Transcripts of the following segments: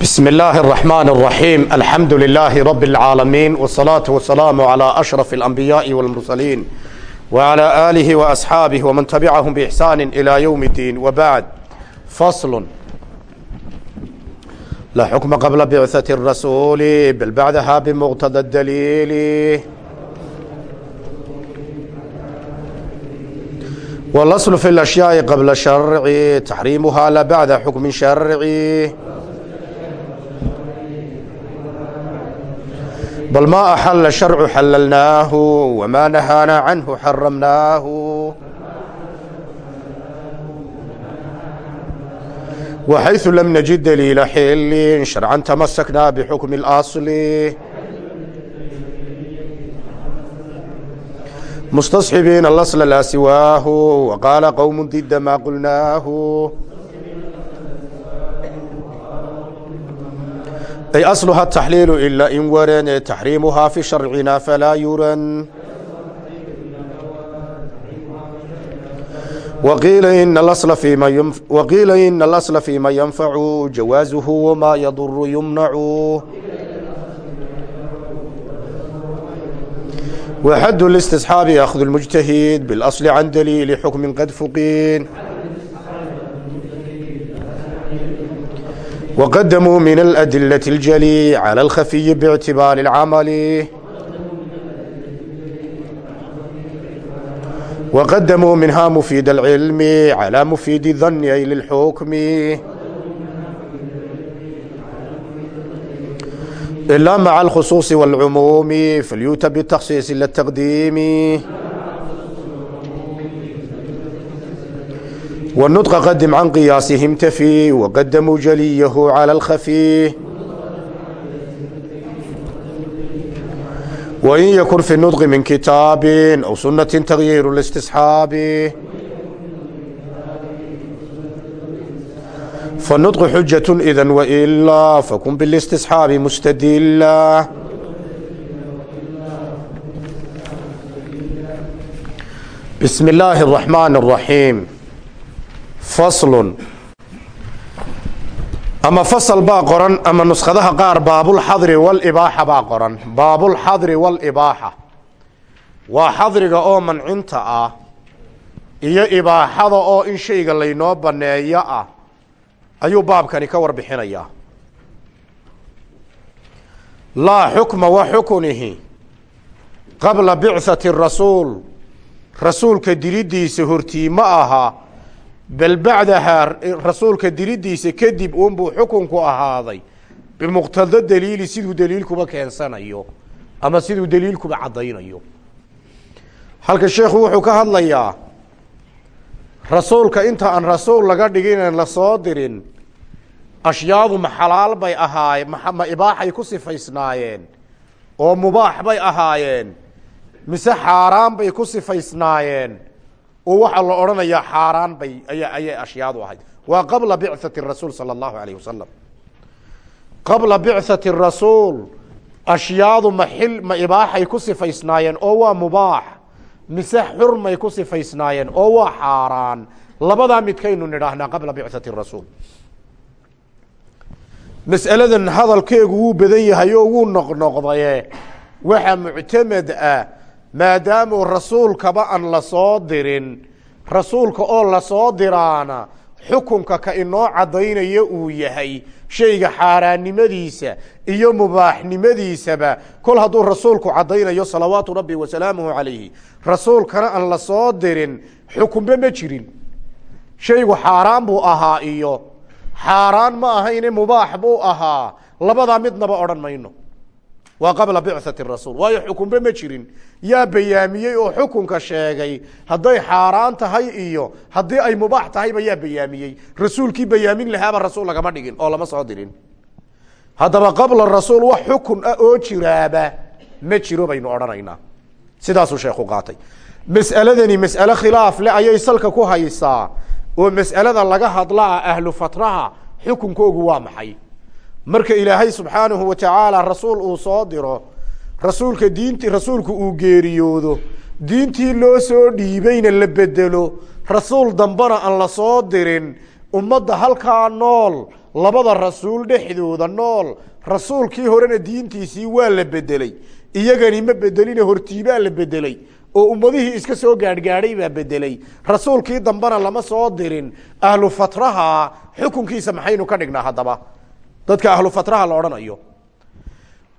بسم الله الرحمن الرحيم الحمد لله رب العالمين والصلاة والسلام على أشرف الأنبياء والمرسلين وعلى آله وأصحابه ومن تبعهم بإحسان إلى يوم الدين وبعد فصل لا حكم قبل بعثة الرسول بل بعدها بمقتضى الدليل والأصل في الأشياء قبل الشرع تحريمها لا بعد حكم شرعي bal maa axalla sharcu xalalnaahu wamaa nahaanaa canhu xaramnaahu waxayثu lam najid daliila xilin sharcan tamasaknaa bixukmi اlasli mustasxibiina lasla laa siwaahu waqaala qowm didda maa qulnaahu ay asluha taxliilu ilaa in wareene taxriimuhaa fi sharcina falaa yuran waqiila ina alasla fiima yanfacu jawaasuhu wamaa yaduru yumnacu waxad listisxaabi akhdu اlmujtahiid biاlasl can daliili xukmin qad fuqin وقدموا من الأدلة الجلي على الخفي باعتبار العمل وقدموا منها مفيد العلم على مفيد الظن أي للحكم إلا مع الخصوص والعموم فليوت بالتخصيص للتقديم والنطق قدم عن قياسهم تفي وقدموا جليه على الخفي وإن يكن في النطق من كتاب أو سنة تغيير الاستصحاب فالنطق حجة إذا وإلا فكن بالاستصحاب مستدلا بسم الله الرحمن الرحيم faslun. Ama fasal baa qoran ama nuskadaha qaar baabulxadri walibaaxa baa qoran. Baabulxadri walibaaxa waa xadriga oo mancinta ah iyo ibaaxada oo in shayga laynoo banneeyo ah ayuu baabkani ka warbixinayaa. Laa xukma wa xukunihi qabla bicati rasuul. Rasuulka diriddiisa hortii ma aha bal bacdahaa rasuulka dilidiisa kadib uunbuu xukunku ahaaday bimuqtado daliili siduu daliilkuba keensanayo ama siduu daliilkuba caddaynayo. Halka sheekhu wuxuu ka hadlayaa rasuulka inta aan rasuul laga dhigin la soo dirin ashyaadu ma xalaal bay ahaaye ma ibaaxay ku sifaysnaayeen oo mubaax bay ahaayeen mise xaaraan bay ku sifaysnaayeen oo waxaa la odhanayaa xaaraan bay aya ayay ashyaadu ahayd. Waa qabla bicati rasuul sala allahu alayh wasalam qabla bicati rasuul ashyaadu ma ma ibaaxay ku sifaysnaayeen oo waa mubaax. Mise xurmay ku sifaysnaayeen oo waa xaaraan. Labadaa midkaynu nidhaahnaa qabla bicati rasuul. Mas'aladan hadalkeegu wuu badan yahay oo wuu noqnoqdaye. Waxaa muctamed ah maadaamuu rasuulkaba aan la soo dirin. Rasuulka oo la soo diraana xukunka ka inoo caddaynaya uu yahay. Shayga xaaraannimadiisa iyo mubaaxnimadiisaba kol hadduu rasuulku caddaynayo salawaatu rabbi wasalaamuhu calayhi. Rasuulkana aan la soo dirin xukunba ma jirin. Shaygu xaaraan buu ahaa iyo xaaraan ma ahayne mubaax buu ahaa. Labadaa midnaba odhan mayno waa qabla bicati rasuul. Waayo xukunba ma jirin. Yaa bayaamiyey oo xukunka sheegay hadday xaaraan tahay iyo haddii ay mubaax tahayba yaa bayaamiyey. Rasuulkii bayaamin lahaaba rasuul lagama dhigin oo lama soo dirin. Haddaba qabla rasuul wax xukun ah oo jiraaba ma jiro baynu odhanaynaa. Sidaasuu sheekhu qaatay. Mas'aladani mas'ale khilaaf le ayay salka ku haysaa. Oo mas'alada laga hadlaa ahlu fatraha xukunkoogu waa maxay marka ilaahay subxaanahu wa tacaala rasuul uu soo diro rasuulka diinti rasuulku uu geeriyoodo diintii loo soo dhiibayna la bedelo rasuul dambana aan la soo dirin ummadda halkaa nool labada rasuul dhexdooda nool rasuulkii horena diintiisii waa la bedeley iyagani ma bedeline hortiibaa la bedeley oo ummadihii iska soo gaadhgaadhay baa bedeley rasuulkii dambena lama soo dirin ahlu fatraha xukunkiisa maxaynu ka dhignaa haddaba dadka ahlu fatraha la odhanayo.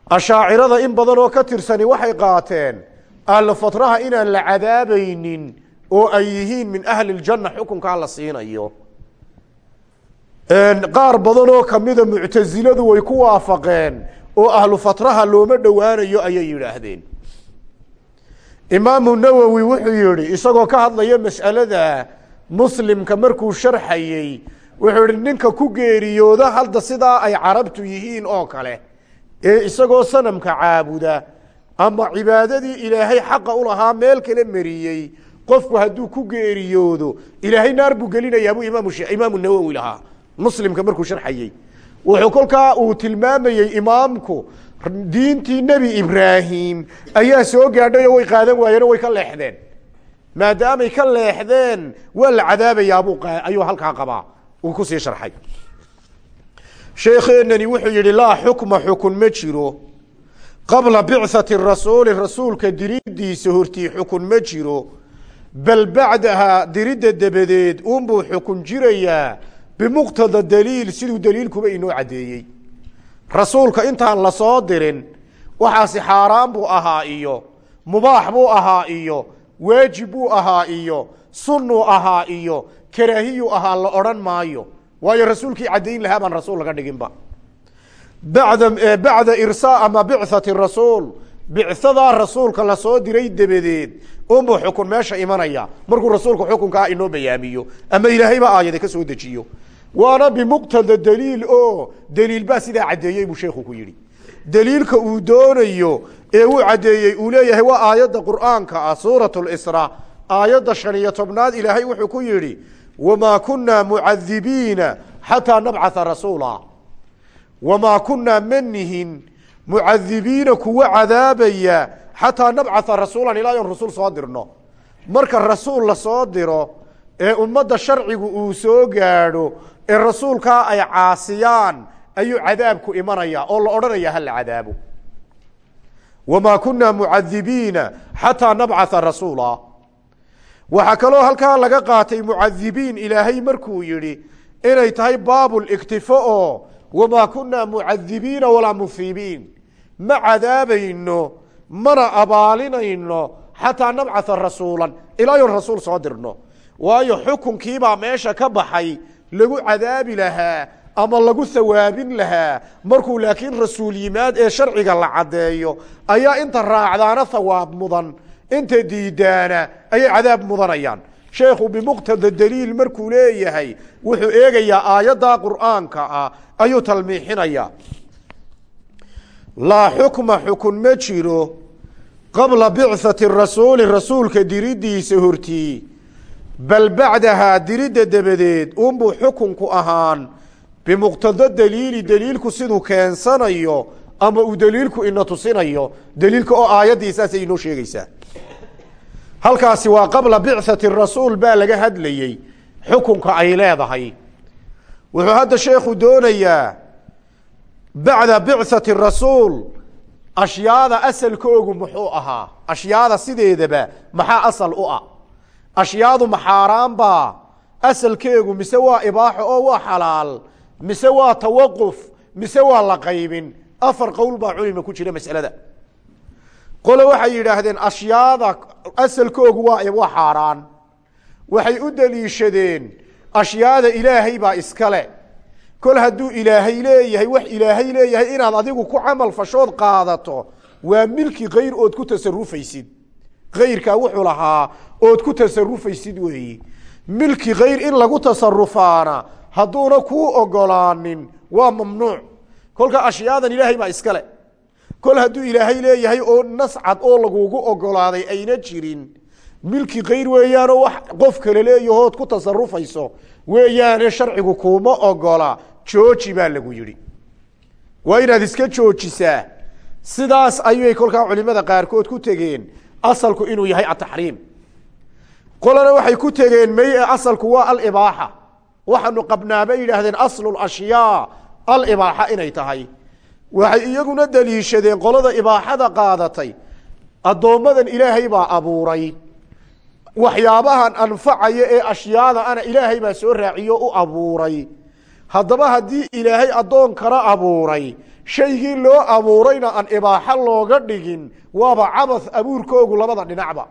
Ashaacirada in badan oo ka tirsani waxay qaateen ahlu fatraha inaan la cadaabaynin oo ay yihiin min ahli ljanna xukunkaa la siinayo. Qaar badan oo kamida muctasiladu way ku waafaqeen oo ahlu fatraha looma dhowaanayo ayay yidhaahdeen. Imaamu nawowi wuxuu yihi isagoo ka hadlaya mas'alada muslimka markuu sharxayey wuxuu yihi ninka ku geeriyooda hadda sidaa ay carabtu yihiin oo kale ee isagoo sanamka caabuda ama cibaadadii ilaahay xaqa u lahaa meel kale mariyey qofku hadduu ku geeriyoodo ilaahay naar buu gelinayaa buu imaam imaamu nawowi lahaa. Muslimka markuu sharxayey wuxuu kolkaa uu tilmaamayey imaamku diintii nebi ibraahim ayaa soo gaadhay oo way qaadan waayeen oo way ka leexdeen. Maadaamay ka leexdeen waa la cadaabayaabuu ayuu halkaa qabaa uu ku sii sharxay. Sheekeenani wuxuu yihi laa xukma xukun ma jiro. Qabla bicati rasuuli rasuulka diridiisa hortii xukun ma jiro. Bal bacdaha diridda dabadeed unbuu xukun jirayaa. Bimuqtada daliil siduu daliilkuba inoo caddeeyey. Rasuulka intaan la soo dirin waxaasi xaaraan buu ahaa iyo mubaax buu ahaa iyo waajib buu ahaa iyo sunnuu ahaa iyo karaahiyuu ahaa la odhan maayo. Waayo rasuulkii caddayn lahaa baan rasuul laga dhiginba bada bacda irsaa ama bicati rasuul. Bicsadaa rasuulka la soo diray dabadeed. Unbuu xukun meesha imanaya. Markuu rasuulku xukunkaa inoo bayaamiyo. Ama ilaahayba aayada ka soo dejiyo. Waana bimuqtada daliil o daliil baa sidaa caddeeyey buu sheekhu ku yidhi. Daliilka uu doonayo ee uu caddeeyey uu leeyahay waa aayadda qur'aanka ah suurat lisra aayadda shan iyo tobnaad ilaahay wuxuu ku yidhi wamaa kunaa mucadibiina xataa nabcatha rasuula wamaa kunaa ma nihin mucadibiina kuwa cadaabaya xataa nabcatha rasuulan ilaa yon rasuul soo dirno marka rasuul la soo diro ee ummadda sharcigu uu soo gaadho ee rasuulkaa ay caasiyaan ayuu cadaabku imanaya oo la odhanaya hala cadaabo wamaa kunaa mucadibiina xataa nabcatha rasuula waxaa kaloo halkaa laga qaatay mucadibiin ilaahay markuu yidhi inay tahay baabuliktifo oo wamaa kunaa mucadibiina walaa musiibiin ma cadaabayno mana abaalinayno xataa nabcatha rasuulan ilaa yon rasuul soo dirno. Waayo xukunkiibaa meesha ka baxay lagu cadaabi lahaa ama lagu hawaabin lahaa. Markuu laakiin rasuul yimaad ee sharciga la caddeeyo ayaa inta raacdaana hawaab mudan inta diidaana ayay cadaab mudanayaan. Sheekhu bimuqtada daliil markuu leeyahay wuxuu eegayaa aayaddaa qur'aanka ah ayuu talmiixinayaa. Laa xukma xukun ma jiro qabla bicati rasuuli rasuulka diridiisa hortii. Bal bacdahaa diridda dabadeed unbuu xukunku ahaan. Bimuqtado daliili daliilku siduu keensanayo ama uu daliilku ina tusinayo daliilka oo aayaddii saasay inoo sheegaysaa. Halkaasi waa qabla bicati rasuul baa laga hadlayey xukunka ay leedahay. Wuxuu hadda sheekhu doonayaa bacda bicati rasuul ashyaada asalkoogu muxuu ahaa ashyaada sideedaba maxaa asal u ah? Ashyaadu maxaaraan baa asalkeegu mise waa ibaaxo oo waa xalaal mise waa tawaquf mise waa la qaybin afar qowl baa culima ku jira masalada. Qole waxay yidhaahdeen ashyaada asalkoogu waa waa xaaraan. Waxay u daliishadeen ashyaada ilaahay baa iskale kol hadduu ilaahay leeyahay wax ilaahay leeyahay inaad adigu ku camal fashood qaadato waa milki kayr ood ku tasarufaysid kayrkaa wuxuu lahaa ood ku tasarufaysid weeyi. Milki kayr in lagu tasarufaana hadduuna kuu ogolaanin waa mamnuuc kolka ashyaadan ilaahay baa iskale kol hadduu ilaahay leeyahay oo nas cad oo lagugu ogolaaday ayna jirin milki kayr weeyaanoo wax qof kale leeyahood ku tasarufayso weeyaane sharcigu kuuma ogola jooji baa lagu yidhi. Waa inaad iska joojisaa. Sidaas ayay kolkaa culimada qaarkood ku tegeen asalku inuu yahay ataxriim qolana waxay ku tegeen may asalku waa alibaaxa. Waxaanu qabnaa bay yidhaahdeen aslu ashyaa alibaaxa inay tahay. Waxay iyaguna deliishadeen qolada ibaaxada qaadatay. Addoommadan ilaahay baa abuuray. Waxyaabahan anfacaya ee ashyaada ana ilaahay baa soo raaciyo u abuuray. Haddaba haddii ilaahay addoon kala abuuray shaygii loo abuurayna aan ibaaxo looga dhigin waaba cabath abuurkoogu labada dhinacba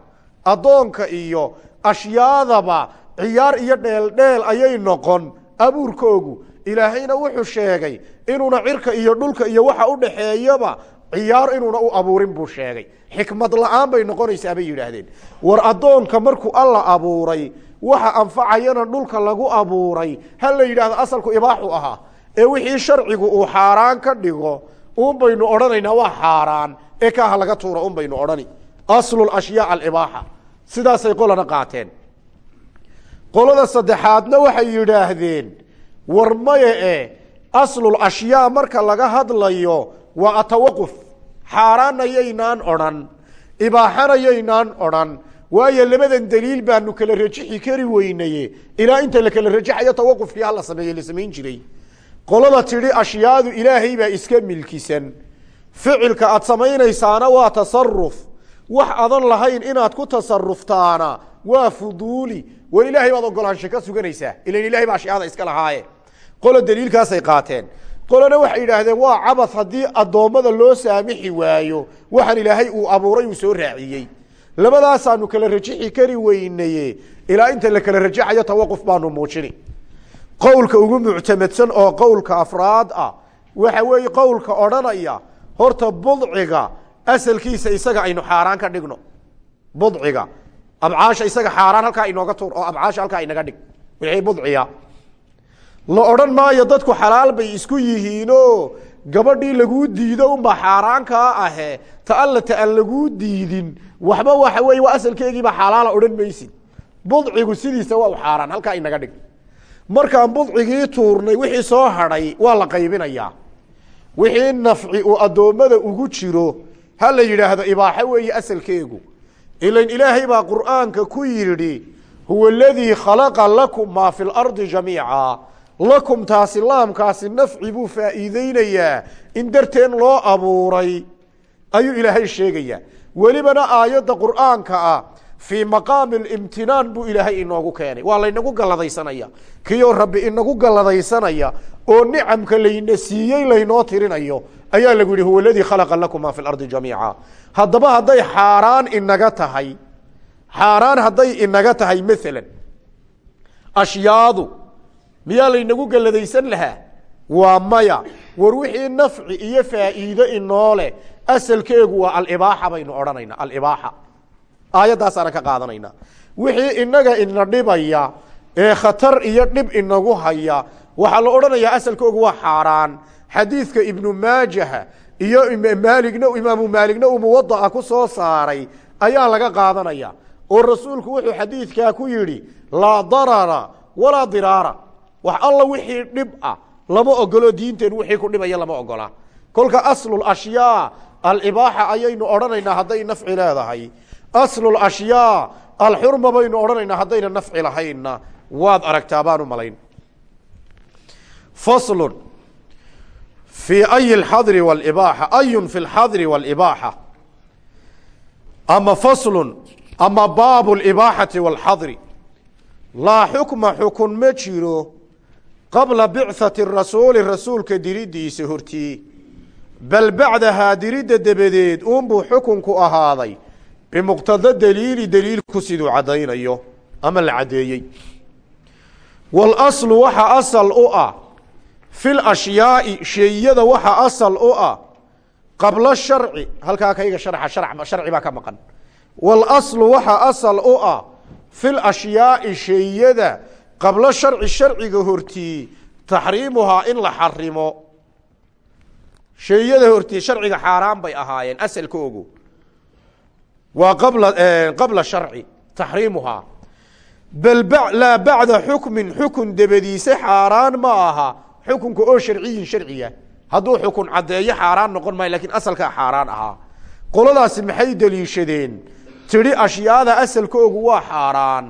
addoonka iyo ashyaadaba ciyaar iyo dheeldheel ayay noqon abuurkoogu ilaahayna wuxuu sheegay inuuna cirka iyo dhulka iyo waxa u dhaxeeyaba ciyaar inuuna u abuurin buu sheegay. Xikmad la'aan bay noqonaysaa bay yidhaahdeen. War addoonka markuu alla abuuray waxa anfacayana dhulka lagu abuuray ha la yidhahdo asalku ibaaxu ahaa. Ee wixii sharcigu uu xaaraan ka dhigo un baynu odhanaynaa waa xaaraan. Ee kaaha laga tuuro un baynu odhani. Aslu alibaaxa. Sidaasay qolana qaateen. Qolada saddexaadna waxay yidhaahdeen war maya e aslul ashyaa marka laga hadlayo waa atawaquf. Xaaraanna yaynaan odhan ibaaxana yaynaan odhan. Waayo labadan daliil baanu kala rajixi kari weynaye. Ilaa inta la kala rajaxayo tawaqufkii hala sameeye la samayn jiray. Qolada tidhi ashyaadu ilaahay baa iska milkisan. Ficilka aad samaynaysaana waa tasaruf wax adan lahayn inaad ku tasaruftaana waa fuduuli. War ilaahay baad ogolaansho ka suganaysaa. Ilan ilahay baa ashyaada iska lahaaye qola daliilkaasay qaateen. Qolana waxay yidhaahdeen waa cabas haddii addoommada loo saamixi waayo waxaan ilaahay uu abuuray uu soo raaciyey. Labadaasaanu kala rajixi kari weynaye ilaa inta la kala rajaxayo tawaquf baanu muujini. Qowlka ugu muctamadsan oo qowlka afraad ah waxa weeye qowlka odhanaya horta budciga asalkiisa isaga aynu xaaraan ka dhigno. Budciga abcaasha isaga xaaraan halkaa inooga tuur oo abcaasha halkaa inaga dhig. Wixii budciya la odhan maayo dadku xalaal bay isku yihiinoo gabadhii laguu diido unbaa xaaraankaa ahe. Ta alla ta aan laguu diidin. Waxba waxa weeye waa asalkeegiiba xalaala odhan maysid. Budcigu sidiisa waa u xaaraan halkaa inaga dhig. Markaan budcigii tuurnay wixii soo hadhay waa la qaybinayaa. Wixii nafci uu addoommada ugu jiro ha la yidhaahdo ibaaxo weeye asalkeegu. Ilan ilaahay baa qur'aanka ku yidhi huwa aladii khalaqa lakum maa fi lardi jamiica lakum taasi laamkaasi nafci buu faa'iideynayaa in darteen loo abuuray ayuu ilaahay sheegayaa. Welibana aayadda qur'aanka ah fii maqaami alimtinaan buu ilaahay inoogu keenay. Waa laynagu galladaysanaya. Kiyoo rabbi inagu galladaysanaya oo nicamka layna siiyey laynoo tirinayo ayaa lagu yihi huwa aladii khalaqa lakum maa fi lardi jamiica. Haddaba hadday xaaraan inaga tahay xaaraan hadday inaga tahay maalan ashyaadu miyaa laynagu galladaysan lahaa? Waa maya. War wixii nafci iyo faa'iido inoo leh. Asalkeegu waa alibaaxa baynu odhanaynaa alibaaxa. Aayaddaasana ka qaadanayna. Wixii inaga ina dhibaya ee khatar iyo dhib inagu haya waxaa la odhanayaa asalkoogu waa xaaraan. Xadiidka ibnu maajaha iyo maaligna imaamu maaligna uu muwada'a ku soo saaray ayaa laga qaadanaya. Oo rasuulku wuxuu xadiidkaa ku yidhi laa darara walaa diraara wax alla wixii dhib ah lama ogolo diinteen wixii ku dhibaya lama ogola. Kolka aslul ashyaa alibaaxa ayaynu odhanaynaa hadday nafci leedahay. Aslul ashyaa alxurma baynu odhanaynaa haddayna nafci lahaynna. Waad aragtaa baan malayn. Faslun fii ayi alxadri walibaaxa ayun fi lxadri walibaaxa. Ama faslun ama baabu libaaxati walxadri. Laa xukma xukun ma jiro qabla bicthati rasuuli rasuulka diridiisa hortii. Bal bacdahaa diridda dabadeed uunbuu xukunku ahaaday. Bimuqtada daliili daliilku siduu caddaynayo ama la caddeeyey. Walaslu waxa asal u ah. Fi lashyaai sheeyada waxa asal u ah. Qabla sharci halkaa kayga sharxa shar sharci baa ka maqan. Walaslu waxa asal u ah. Fi lashyaai sheeyada qablo sharci sharciga hortii taxriimuhaa in la xarimo. Sheeyada hortii sharciga xaaraan bay ahaayeen asalkoogu waa qabla qabla sharci taxriimuhaa bal laa bacda xukmin xukun dabadiise xaaraan ma aha. Xukunka oo sharciyin sharciya. Hadduu xukun caddeeyo xaaraan noqon maayo lakiin asalkaa xaaraan ahaa. Qoladaasi maxay deliishadeen tidhi ashyaada asalkoogu waa xaaraan.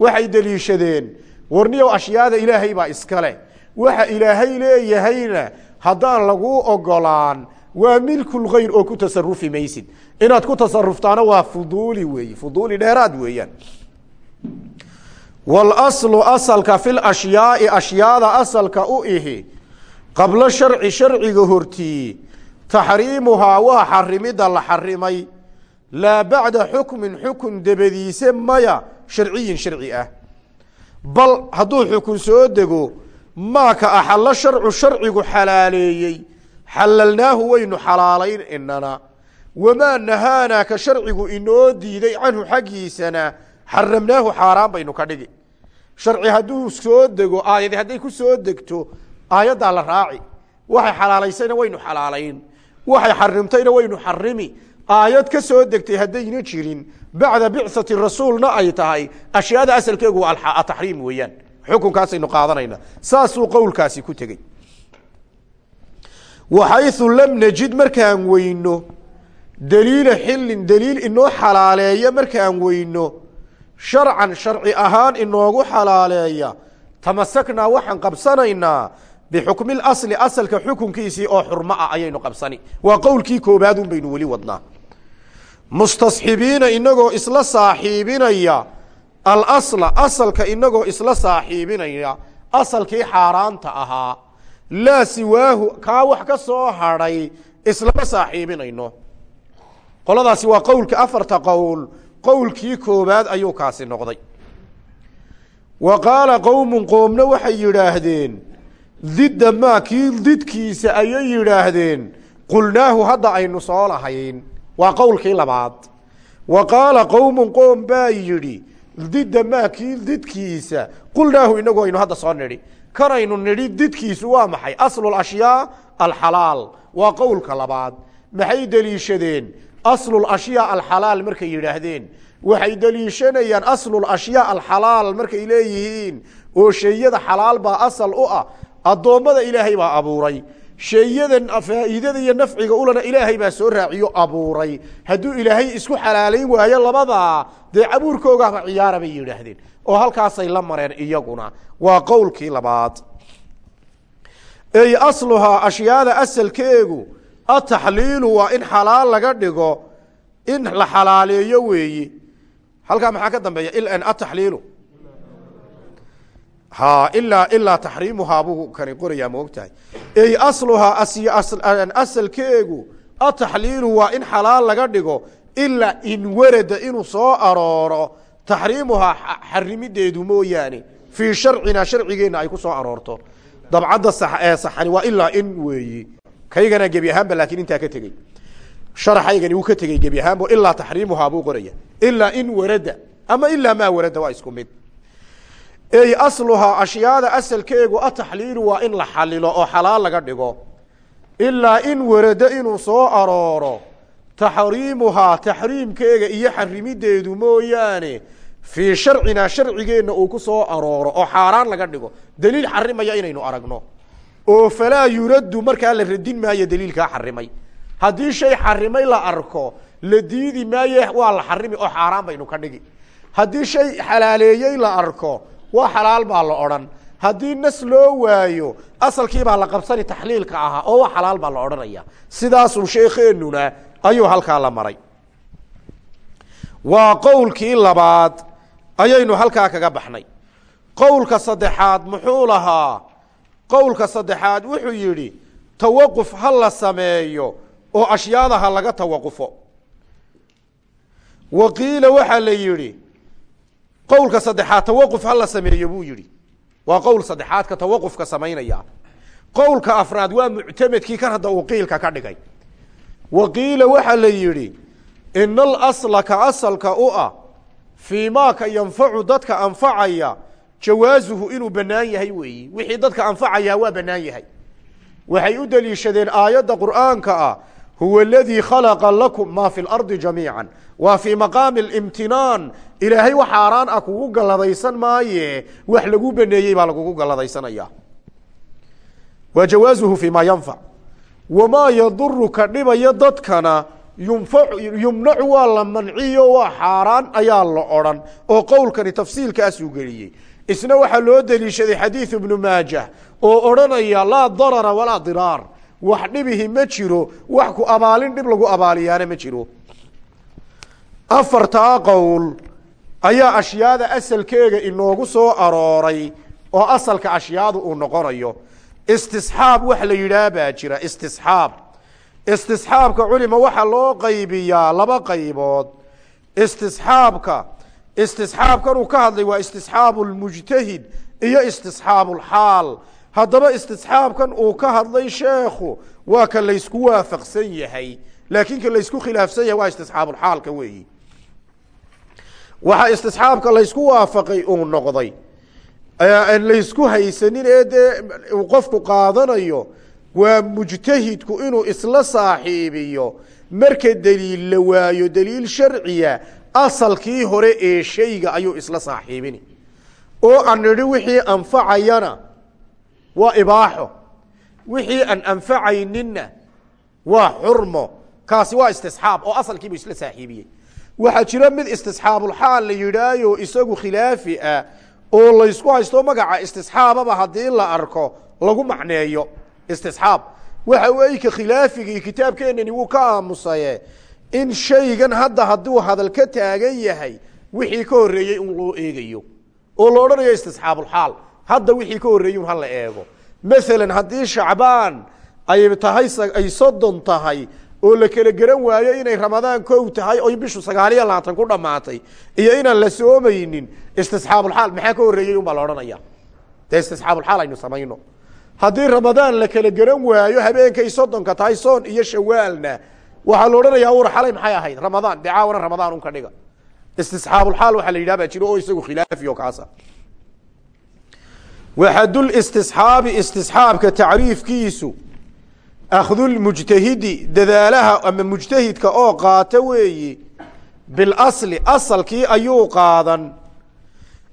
Waxay deliishadeen warniyow ashyaada ilaahay baa iskale. Waxa ilaahay leeyahayna haddaan laguu ogolaan waa milkulkhayr oo ku tasarufi maysid. Inaad ku tasaruftaana waa fuduuli weeye fuduuli dheeraad weeyaan. Walaslu asalka fi lashyaai ashyaada asalka u ihi qablo sharci sharciga hortii taxriimuhaa waa xarimidda la xarimay. Laa bacda xukmin xukun debadiise maya sharciyin sharci ah bal hadduu xukun soo dego maaka axallo sharcu sharcigu xalaaleeyey. Xalalnaahu waynu xalaalayn inana wamaa nahaanaa ka sharcigu inoo diiday canhu xaggiisana xaramnaahu xaaraan baynu ka dhigi. Sharci hadduu soo dego aayadi hadday ku soo degto aayaddaa la raaci. Waxay xalaalaysayna waynu xalaalayn. Waxay xarimtayna waynu xarimi aayad ka soo degtay haddayna jirin bacda bicati rasuulna ay tahay ashyaada asalkeegu waa taxriim weeyaan. Xukunkaasaynu qaadanayna. Saasuu qowlkaasi ku tegey. Waxayثu lam najid markaan weyno daliila xilin daliil inoo xalaaleeya markaan weyno sharcan sharci ahaan inoogu xalaaleeya tamasaknaa waxaan qabsanaynaa bixukmi اasli asalka xukunkiisii oo xurmo ah ayaynu qabsani. Waa qowlkii koobaadun baynu weli wadnaa mustasxibiina inagoo isla saaxiibinaya alasla asalka inagoo isla saaxiibinaya asalkii xaaraanta ahaa. Laa siwaahu kaa wax ka soo hadhay islama saaxiibinayno. Qoladaasi waa qowlka afarta qowl. Qowlkii koobaad ayuu kaasi noqday. Wa qaala qowmun qoomna waxay yidhaahdeen didda maa kii didkiisa ayay yidhaahdeen. Qulnaahu hadda aynu soo lahayn waa qowlkii labaad. Wa qaala qowmun qoom baa yidhi didda maa kii didkiisa. Qulnaahu inagu aynu hadda soo nidhi kanaynu nidhi didkiisu waa maxay? Aslu ashyaa alxalaal. Waa qowlka labaad. Maxay deliishadeen? Aslu ashyaa alxalaal markay yidhaahdeen. Waxay deliishanayaan aslu ashyaa alxalaal markay leeyihiin. Oo sheeyada xalaal baa asal u ah. Addoommada ilaahay baa abuuray sheeyadan faa'iidada iyo nafciga ulana ilaahay baa soo raaciyo abuuray. Hadduu ilaahay isku xalaalayn waayo labadaa dee cabuurkoogaaba ciyaara bay yidhaahdeen. Oo halkaasay la mareen iyaguna. Waa qowlkii labaad. Ey asluhaa ashyaada asalkeegu ataxliilu waa in xalaal laga dhigo in la xalaaleeyo weeyi. Halkaa maxaa ka dambeeya? Ataxliilu ha ilaa ilaa taxriimuhaa buu kani qorayaa ma og tahay ey asluhaa asalkeegu ataxliilu waa in xalaal laga dhigo ilaa in warada inuu soo arooro. Taxriimuhaa xarimideedu mooyaane fii sharcinaa sharcigeenna ay ku soo aroorto. Dabcadda saxani waa ilaa in weeyi. Kaygana gebi ahaanba laakiin intaa ka tegey. Sharaxaygani wuu ka tegey gebi ahaanbo ilaa taxriimuhaa buu qoraya. Ilaa in warada ama ilaa maa warada waa isku mid ey asluhaa ashyaada asalkeegu ataxliilu waa in la xalilo oo xalaal laga dhigo. Ilaa in warado inuu soo arooro. Taxriimuhaa taxriimkeega iyo xarimideedu mooyaane fii sharcinaa sharcigeenna uu ku soo arooro oo xaaraan laga dhigo. Daliil xarimaya inaynu aragno. Oo falaa yuraddu markaa la radin maayo daliilkaa xarimay. Haddii shay xarimay la arko la diidi maaye waa la xarimi oo xaaraan baynu ka dhigi. Haddii shay xalaaleeyey la arko waa xalaal baa la odhan. Haddii nas loo waayo asalkii baa la qabsani taxliilka ahaa oo waa xalaal baa la odhanaya. Sidaasuu sheekeennuna ayuu halkaa la maray. Waa qowlkii labaad ayaynu halkaa kaga baxnay. Qowlka saddexaad muxuu lahaa? Qowlka saddexaad wuxuu yidhi tawaquf ha la sameeyo oo ashyaada ha laga tawaqufo. Wa qiila waxaa la yidhi qowlka saddexaad tawaquf ha la sameeyo buu yidhi. Waa qowl saddexaadka tawaqufka samaynaya. Qowlka afraad waa muctamedkii kan hadda uu qiilka ka dhigay. Wa qiila waxaa la yidhi ina alasla ka asalka u ah fii maaka yanfacu dadka anfacaya jawaasuhu inuu bannaan yahay weeyi. Wixii dadka anfacayaa waa bannaan yahay. Waxay u deliishadeen aayadda qur'aanka ah huwa aladii khalaqa lakum maa fi lardi jamiica waa fii maqaami alimtinaan ilaahay wax xaaraan ah kugu galladaysan maaye. Wax lagu baneeyey baa lagugu galladaysanaya. Waa jawaasuhu fii maa yanfac wamaa yaduruka dhibaya dadkana yumnacu waa la manciyo waa xaaraan ayaa la odhan oo qowlkani tafsiilkaasuu geliyey. Isna waxaa loo deliishaday xadiidu ibnu maajah oo odhanaya laa darara walaa diraar. Wax dhibihi ma jiro wax ku abaalin dhib lagu abaaliyaana ma jiro. Afartaa qowl ayaa ashyaada asalkeega inoogu soo arooray oo asalka ashyaadu uu noqonayo. Istisxaab wax la yidhaah baa jira istisxaab. Istisxaabka culima waxaa loo qaybiyaa laba qaybood. Istisxaabka uu ka hadlay waa istisxaabu lmujtahid iyo istisxaabulxaal haddaba istisxaabkan uu ka hadlay sheekhu waa ka laysku waafaqsan yahay laakiin ka laysku khilaafsan yahay waa istisxaabulxaalka weeyi waxaa istisxaabka laysku waafaqay uu noqday. Laysku haysanin ee dee qofku qaadanayo waa mujtahidku inuu isla saaxiibiyo. Marka deliil la waayo deliil sharciya asalkii hore ee shayga ayuu isla saaxiibini. Oo aan nidhi wixii anfacayana waa ibaaxo. Wixii aan anfacayninna waa xurmo. Kaasi waa istisxaab oo asalkiibuu isla saaxiibiyey waxaa jira mid istisxaabulxaal la yidhaayo isagu khilaafi ah oo laysku haysto magaca istisxaababa haddii la arko lagu macneeyo istisxaab. Waxa weeye ka khilaafigii kitaabkeenani wuu ka aamusaye in shaygan hadda hadduu hadal ka taagan yahay wixii ka horreeyey un loo eegayo oo la odhanayo istisxaabulxaal hadda wixii ka horreeyey un hala eego. Masalan haddii shacbaan ay tahay ay soddon tahay oo la kala garan waayo inay ramadaan kow tahay oy bishu sagaaliyo labaatan ku dhammaatay iyo inaan la soomaynin istisxaabulxaal maxaa ka horreeyey un baa la odhanaya. Dee istisxaabulxaal aynu samayno. Haddii ramadaan la kala garan waayo habeenkay soddonka tahay soon iyo shawaalna waxaa la odhanayaa ur xalay maxay ahayd? Ramadaan dee caawana ramadaan un ka dhiga. Istisxaabulxaal waxaa la yidhaha baa jiro oo isagu khilaafi oo kaasa. Waxadul istisxaabi istisxaabka tacriifkiisu akhdulmujtahidi dadaalaha ama mujtahidka oo qaata weeyi bilasli asalkii ayuu qaadan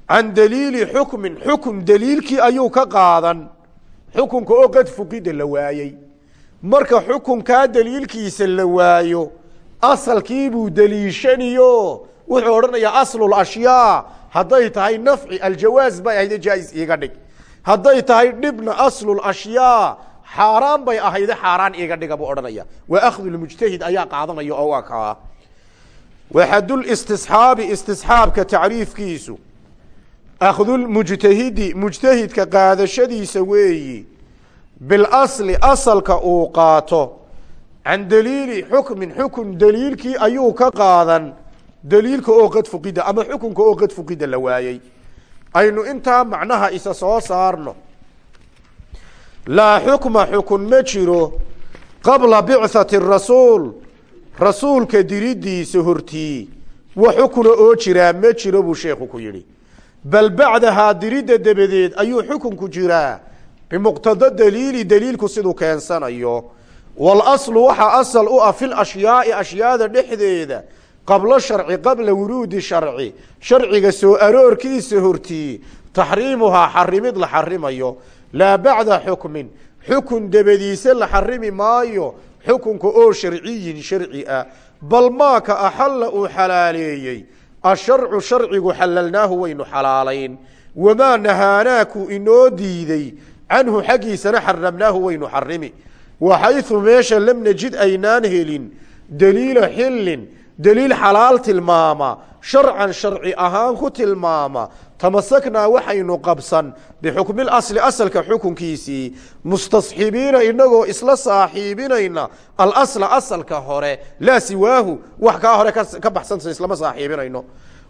can daliili xukmin xukun daliilkii ayuu ka qaadan xukunka oo qad fuqida la waayey marka xukunkaa daliilkiisa la waayo asalkiibuu deliishaniyo wuxuu odhanayaa aslu ashyaa hadday tahay nafci aljawaaz bay ahayde jaais iiga dhig hadday tahay dhibna aslu ashyaa xaaraan bay ahayde xaaraan iiga dhiga buu odhanaya. Waa akhdu mujtahid ayaa qaadanaya oo waa kaa waxadlistisxaabi istisxaabka tacriifkiisu. Akhdulmujtahidi mujtahidka qaadashadiisa weeyi. Bilasli asalka uu qaato. Can daliili xukmin xukun daliilkii ayuu ka qaadan. Daliilka oo qad fuqida ama xukunka oo qad fuqida la waayey aynu intaa macnaha isa soo saarno laa xukma xukun ma jiro qabla bicthati rasuul. Rasuulka diridiisa hortii wa xukuna oo jiraa ma jiro buu sheekhu ku yidhi. Bal bacdahaa diridda dabadeed ayuu xukunku jiraa bimuqtada daliili daliilku siduu keensanayo. Walaslu waxaa asal u ah fi lashyaai ashyaada dhexdeeda qablo sharci qabla wuruudi sharci. Sharciga soo aroorkiisa hortii taxriimuhaa xarimid la xarimayo laa bacda xukmin xukun dabadiise la xarimi maayo. Xukunka oo sharciyin sharci ah. Bal maaka axalla uu xalaaleeyey. Asharcu sharcigu xalalnaahu waynu xalaalayn. Wamaa nahaanaaku inoo diiday. Canhu xaggiisana xaramnaahu waynu xarimi. Waxayثu meesha lam najid aynaan helin. Daliila xilin daliil xalaal tilmaama sharcan sharci ahaan ku tilmaama tamasaknaa waxaynu qabsan bixukmi asli asalka xukunkiisii mustasxibiina inagoo isla saaxiibinayna alasla asalka hore laa siwaahu wax kaa hore ka baxsansa islama saaxiibinayno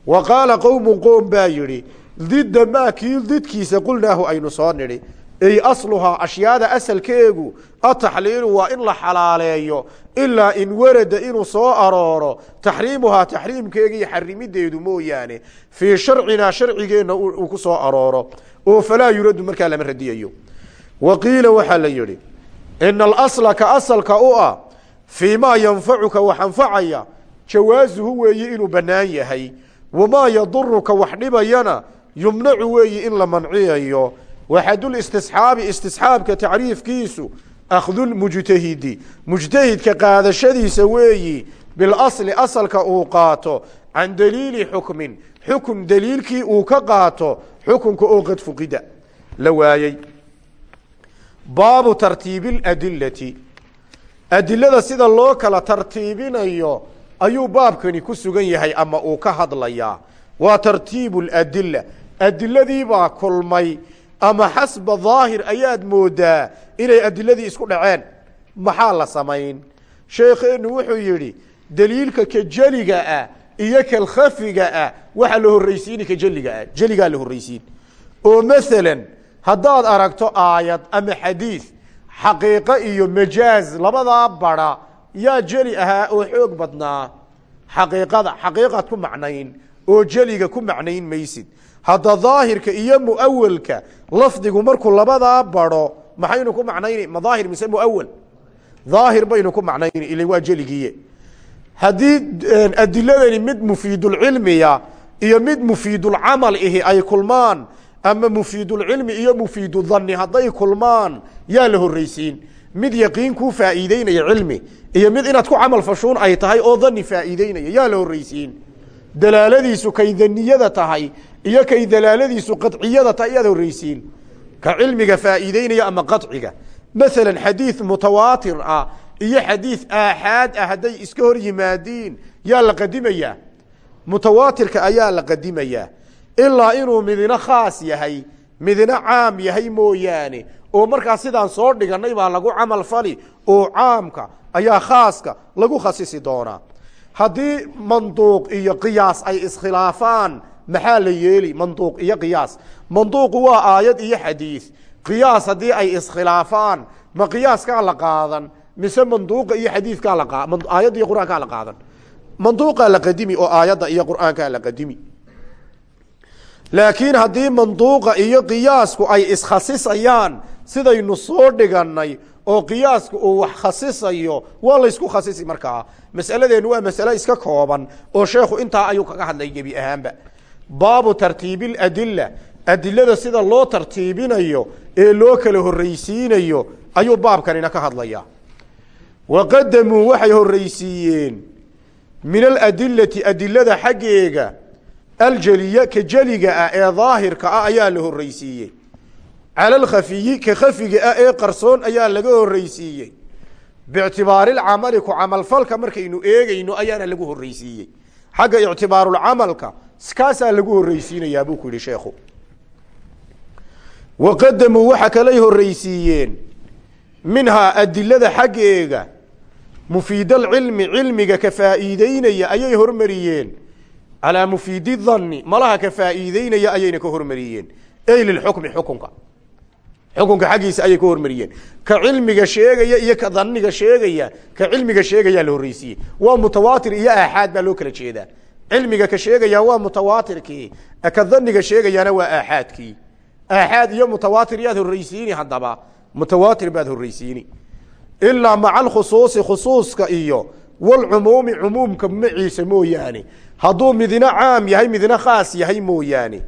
wa qaala qowmu qoom baa yidhi didda maa kii didkiisa qulnaahu aynu soo nidhi ey asluhaa ashyaada asalkeegu ataxliilu waa in la xalaaleeyo ilaa in warada inuu soo arooro taxriimuhaa taxriimkeega iyo xarimideedu mooyaane. Fii sharcinaa sharcigeenna uu ku soo arooro. Oo falaa yuradu markaa lama radiyayo. Wa qiila waxaa la yidhi ina alasla ka asalka u ah fii maa yanfacuka wax anfacaya jawaasuhu weeyi inuu bannaan yahay. Wamaa yaduruka wax dhibayana yumnacu weeyi in la manciyayo waxadulistisxaabi istisxaabka tacriifkiisu akhdulmujtahidi mujtahidka qaadashadiisa weeyi bilasli asalka uu qaato can daliili xukmin xukun daliilkii uu ka qaato xukunka oo qad fuqida la waayey baabu tartiibi اladilati adilada sida loo kala tartiibinayo ayuu baabkani ku sugan yahay ama uu ka hadlayaa waa tartiibu اladila adiladiibaa kulmay ama xasba daahir ayaad moodaa inay adiladii isku dhaceen. Maxaa la samayn? Sheekheenu wuxuu yidhi daliilka ka jeliga ah iyo kalkhafiga ah waxaa la horreysiini ka jeliga ah. Jeligaa la horreysiin oo masalan haddaad aragto aayad ama xadiid xaqiiqo iyo majaaz labadaa bara yaa jeli ahaa oo xoog badnaa. Xaqiiqada xaqiiqaad ku macnayn oo jeliga ku macnayn maysid hadda daahirka iyo muawelka lafdigu markuu labadaa baro maxaynu ku macnayni? Ma mise muawel daahir baynu ku macnayni ila waa jeligiiye haddii adiladani mid mufiidulcilmiya iyo mid mufiidulcamal ihi ay kulmaan ama mufiidulcilmi iyo mufiidudhanni hadday kulmaan yaa la horreysiin mid yaqiin kuu faa'iideynaya cilmi iyo mid inaad ku camal fashuun ay tahay oo dhanni faa'iideynaya yaa la horreysiin dalaaladiisu kay dhaniyada tahay iyo kay dalaaladiisu qadciyada tahay yaad horreysiin ka cilmiga faa'iideynaya ama qadciga. Masalan xadiid mutawaatir ah iyo xadiid aaxaad ah hadday iska hor yimaadiin yaa la qadimayaa mutawaatirka ayaa la qadimayaa ilaa inuu midina khaas yahay midina caam yahay mooyaane oo markaa sidaan soo dhiganay baa lagu camal fali oo caamka ayaa khaaska lagu khasisi doonaa haddii manduuq iyo qiyaas ay iskhilaafaan maxaa la yeeli? Manduuq iyo qiyaas. Manduuqu waa aayad iyo xadiid qiyaas haddii ay iskhilaafaan ma qiyaaskaa la qaadan mise manduuqa iyo xadiidkaa la aayadda iyo qur'aankaa la qaadan. Manduuqaa la qadimi oo aayadda iyo qur'aankaa la qadimi. Laakiin haddii manduuqa iyo qiyaasku ay iskhasisayaan sidaynu soo dhiganay oo qiyaasku uu wax khasisayo waa laysku khasisi markaa masaladeenu waa masale iska kooban oo sheekhu intaa ayuu kaga hadlay gebi ahaanba. Baabu tartiibi ladila adilada sida loo tartiibinayo ee loo kala horreysiinayo ayuu baabkanina ka hadlaya waqadamuu waxay horreysiiyeen min aladilati adilada xaggeega aljeliya ka jeliga ah ee daahirka ah ayaa la horreysiiyey cala alkhafiyi ka khafiga ah ee qarsoon ayaa laga horreysiiyey biictibaari lcamali ku camalfalka markaynu eegeyno ayaana lagu horreysiiyey xagga ictibaarulcamalka kaasaa lagu horreysiinayaa buu ku yihi sheekhu. Waqadamuu waxa kalay horreysiiyeen minhaa adilada xaggeega mufiidalcilmi cilmiga ka faa'iideynaya ayay hormariyeen. Calaa mufiidi dhanni malaha ka faa'iideynaya ayayna ka hormariyeen. Ey lilxukmi xukunka xukunka xaggiisa ayay ka hormariyeen. Ka cilmiga sheegaya iyo ka dhanniga sheegaya ka cilmiga sheegayaa la horreysiiyey. Waa mutawaatir iyo aaxaad baa loo kala jeedaa. Cilmiga ka sheegayaa waa mutawaatirkii ka dhanniga sheegayaana waa aaxaadkii aaxaad iyo mutawaatir yaad horreysiini haddaba. Mutawaatir baad horreysiini. Ilaa maca alkhusuusi khusuuska iyo walcumuumi cumuumka maciisa mooyaane. Hadduu midna caam yahay midna khaas yahay mooyaane.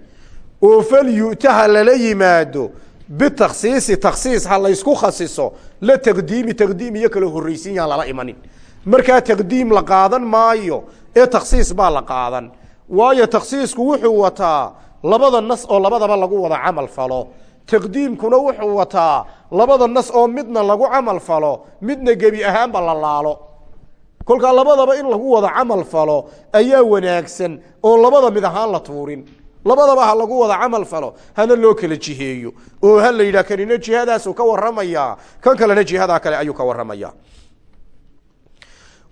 Oo falyu'taha lala yimaado bitakhsiisi takhsiis ha laysku khasiso la taqdiimi taqdiim iyo kala horreysiin yaan lala imanin markaa taqdiim la qaadan maayo ee takhsiis baa la qaadan waayo takhsiisku wuxuu wataa labada nas oo labadaba lagu wada camal falo taqdiimkuna wuxuu wataa labada nas oo midna lagu camal falo midna gebi ahaanba la laalo kolkaa labadaba in lagu wada camal falo ayaa wanaagsan oo labada mid ahaan la tuurin labadaba ha lagu wada camal falo hana loo kala jiheeyo. Oo ha la yidhah kanina jihadaasuu ka waramayaa kan kalena jihadaa kale ayuu ka waramaya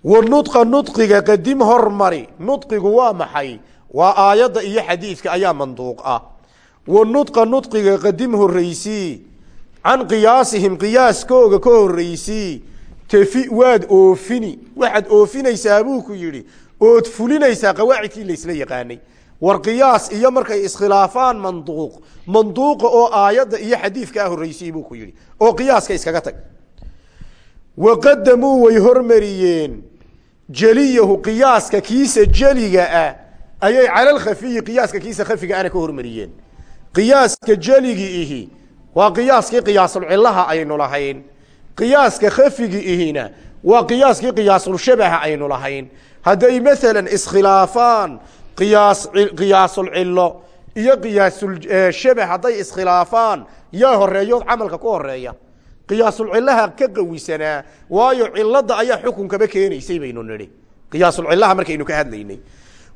wanudqa nudqiga qadim hormari nudqigu waa maxay? Waa aayadda iyo xadiidka ayaa manduuq ah. Wanudqa nudqiga qadim horreysii can qiyaasihim qiyaaskooga ka horreysii tafi waad oofini. Waxaad oofinaysaa buu ku yidhi ood fulinaysaa qawaacidkii laysla yaqaanay war qiyaas iyo markay iskhilaafaan manduuq. Manduuqa oo aayadda iyo xadiidka ah horreysii buu ku yidhi. Oo qiyaaska iskaga tag. Waqadamuu way hormariyeen. Jeliyahu qiyaaska kiisa jeliga ah ayay cala alkhafiyi qiyaaska kiisa khafiga ana ka hormariyeen. Qiyaaska jeligi ihi waa qiyaaskii qiyaasulcilaha aynu lahayn. Qiyaaska khafigi ihina waa qiyaaskii qiyaasulshabaha aynu lahayn. Hadday maalan iskhilaafaan qiyaasulcilo iyo qiyaasulshabe hadday iskhilaafaan yaa horeeyood camalka ku horreeya qiyaasulcilaha ka qawisanaa waayo cilada ayaa xukunkaba keenaysay baynu nidhi. Qiyaasulcilaha markaynu ka hadlaynay.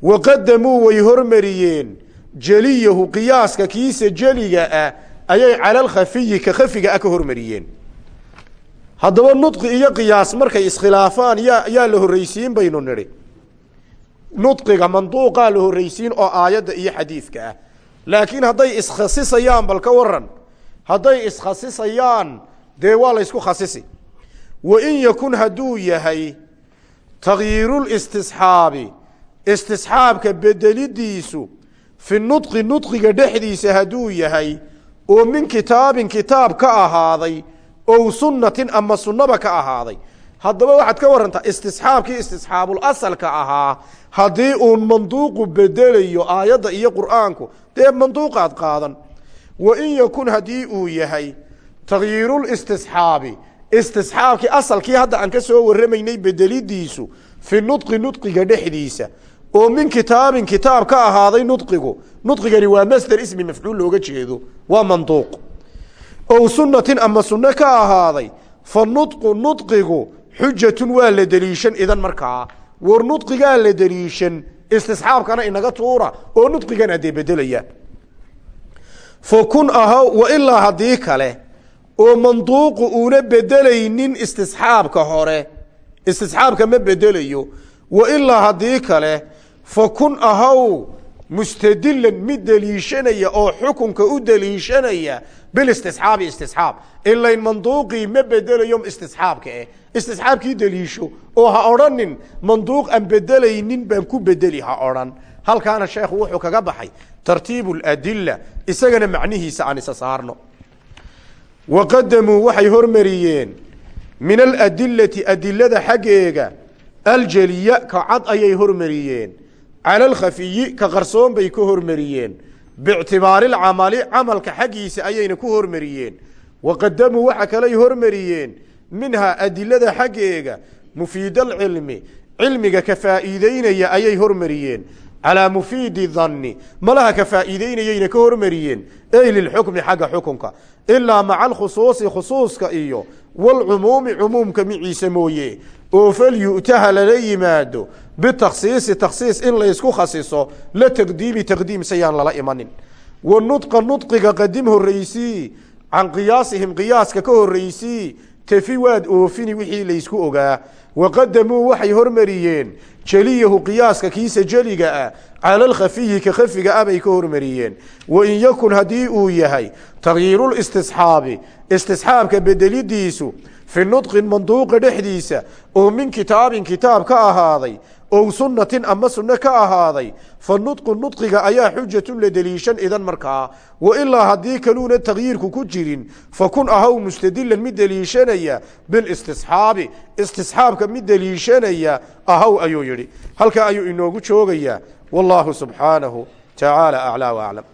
Waqadamuu way hormariyeen. Jeliyahu qiyaaska kiisa jeliga ah ayay cala lkhafiyi ka khafiga ah ka hormariyeen. Haddaba nudqi iyo qiyaas markay iskhilaafaan yaa yaa la horreysiin baynu nidhi nudqiga manduuqaa la horreysiin oo aayadda iyo xadiidka ah. Laakiin hadday iskhasisayaan bal ka waran hadday iskhasisayaan dee waa laysku khasisi wa in yakun hadduu yahay takyiirulistisxaabi istisxaabka bedelidiisu fi nudqi nudqiga dhexdiisa hadduu yahay oo min kitaabin kitaab ka ahaaday ow sunnatin ama sunnaba ka ahaaday haddaba waxaad ka warantaa istisxaabkii istisxaabul asalka ahaa haddii uun manduuqu bedelayo aayadda iyo qur'aanku dee manduuqaad qaadan. Wa in yakun haddii uu yahay takyiirulistisxaabi istisxaabkii asalkii hadda aan ka soo warramaynay bedelidiisu fi nudqi nudqiga dhexdiisa oo min kitaabin kitaab ka ahaaday nudqigu nudqigani waa masder ismi mafcuul looga jeedo waa manduuq. Ow sunnatin ama sunno ka ahaaday fa nudqu nudqigu xujatun waa la deliishan idan markaa war nudqigaa la deliishan istisxaabkana inaga tuura oo nudqigana dee bedelaya. Fa kun ahaw wa ilaa haddii kale oo manduuqu uuna bedelaynin istisxaabka hore. Istisxaabka ma bedelayo. Wa ilaa haddii kale fa kun ahaw mustadilan mid deliishanaya oo xukunka u deliishanaya bilistisxaabi istisxaab. Ilayn manduuqii ma bedelayo istisxaabka eh istisxaabkii deliisho oo ha odhanin manduuq aan bedelaynin baan ku bedeli ha odhan. Halkaana sheekhu wuxuu kaga baxay tartiibu ladila isagana macnihiisa aan isa saarno. Waqadamuu waxay hormariyeen min aladilati adilada xaggeega aljeliya ka cad ayay hormariyeen. Cala alkhafiyi ka qarsoon bay ka hormariyeen. Biictibaari lcamali camalka xaggiisa ayayna ku hormariyeen. Waqadamuu waxa kaley hormariyeen minhaa adilada xaggeega mufiidalcilmi cilmiga ka faa'iideynaya ayay hormariyeen. Calaa mufiidi danni malaha ka faa'iideynayayna ka hormariyeen. Ey lilxukmi xagga xukunka. Ilaa maca alkhusuusi khusuuska iyo walcumuumi cumuumka miciise mooye. Oo falyu'taha lala yimaado. Bitakhsiisi takhsiis in laysku khasiso la taqdiimi taqdiim sayaan lala imanin. Wa nudqa nudqiga qadim horreysii. Can qiyaasihim qiyaaska ka horreysii tefi waad oofini wixii laysku ogaa. Waqadamuu waxay hormariyeen. Jeliyahu qiyaaska kiisa jeliga ah cala alkhafiyi ka khafiga ah bay ka hormariyeen. Wain yakun haddii uu yahay takyiirulistisxaabi istisxaabka bedelidiisu fi nudqin manduuqa dhexdiisa oo min kitaabin kitaab ka ahaaday ow sunnatin ama sunno ka ahaaday fa nudqu nudqiga ayaa xujatun la deliishan idan markaa. Wa ilaa haddii kaluuna takyiirku ku jirin fa kun ahaw mustadilan mid deliishanaya bilistisxaabi istisxaabka mid deliishanaya ahaw ayuu yidhi. Halkaa ayuu inoogu joogayaa wallaahu subxaanahu tacaala aclaa waclam